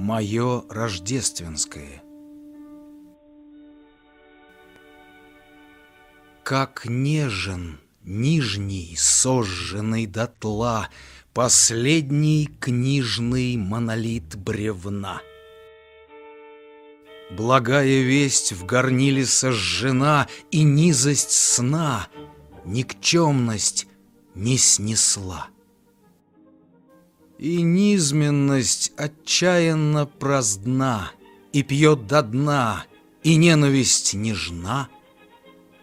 Мое рождественское. Как нежен нижний, сожженный дотла, Последний книжный монолит бревна. Благая весть в горниле сожжена, И низость сна, никчемность не снесла. И низменность отчаянно праздна, И пьет до дна, и ненависть нежна,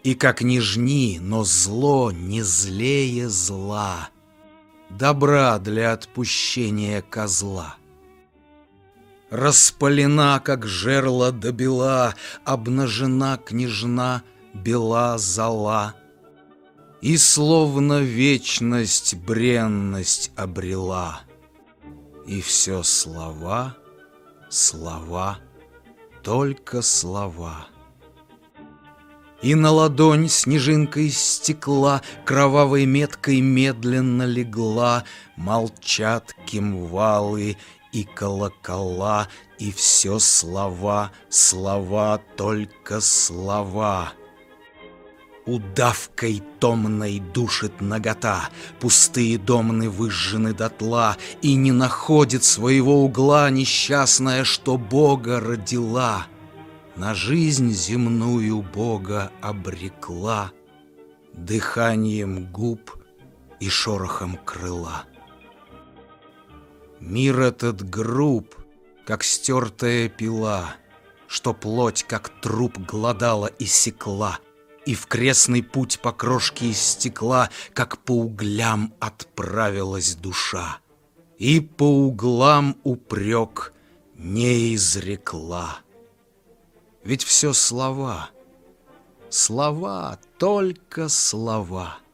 И как нежни, но зло не злее зла, Добра для отпущения козла. Распалена, как жерла до бела, Обнажена княжна, бела зола, И словно вечность бренность обрела — и все слова, слова, только слова. И на ладонь снежинка из стекла Кровавой меткой медленно легла, Молчат кимвалы и колокола, И все слова, слова, только слова. Удавкой томной душит нагота, Пустые домны выжжены дотла, И не находит своего угла Несчастная, что Бога родила, На жизнь земную Бога обрекла. Дыханием губ и шорохом крыла. Мир этот груб, как стертая пила, Что плоть, как труп, глодала и секла — и в крестный путь по крошке из стекла, Как по углям отправилась душа. И по углам упрек не изрекла. Ведь все слова, слова, только слова —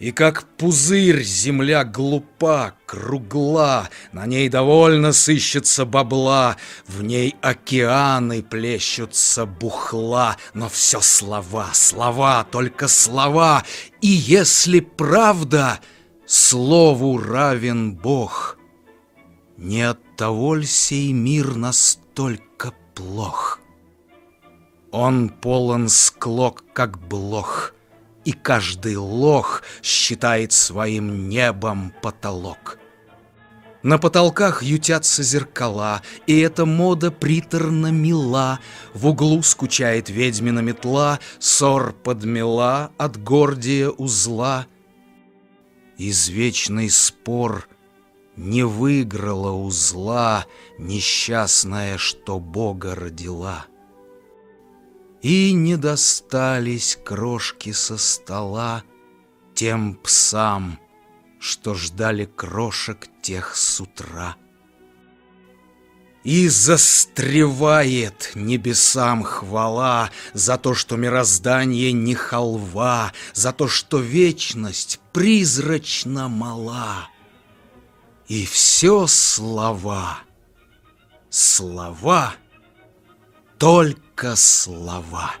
и как пузырь земля глупа, кругла, На ней довольно сыщется бабла, В ней океаны плещутся бухла, Но все слова, слова, только слова, И если правда, слову равен Бог. Не от того ль сей мир настолько плох? Он полон склок, как блох — и каждый лох считает своим небом потолок. На потолках ютятся зеркала, и эта мода приторно мила. В углу скучает ведьмина метла, ссор подмела от гордия узла. Извечный спор не выиграла узла несчастная, что Бога родила. И не достались крошки со стола Тем псам, что ждали крошек тех с утра. И застревает небесам хвала За то, что мироздание не халва, За то, что вечность призрачно мала. И все слова, слова — только слова.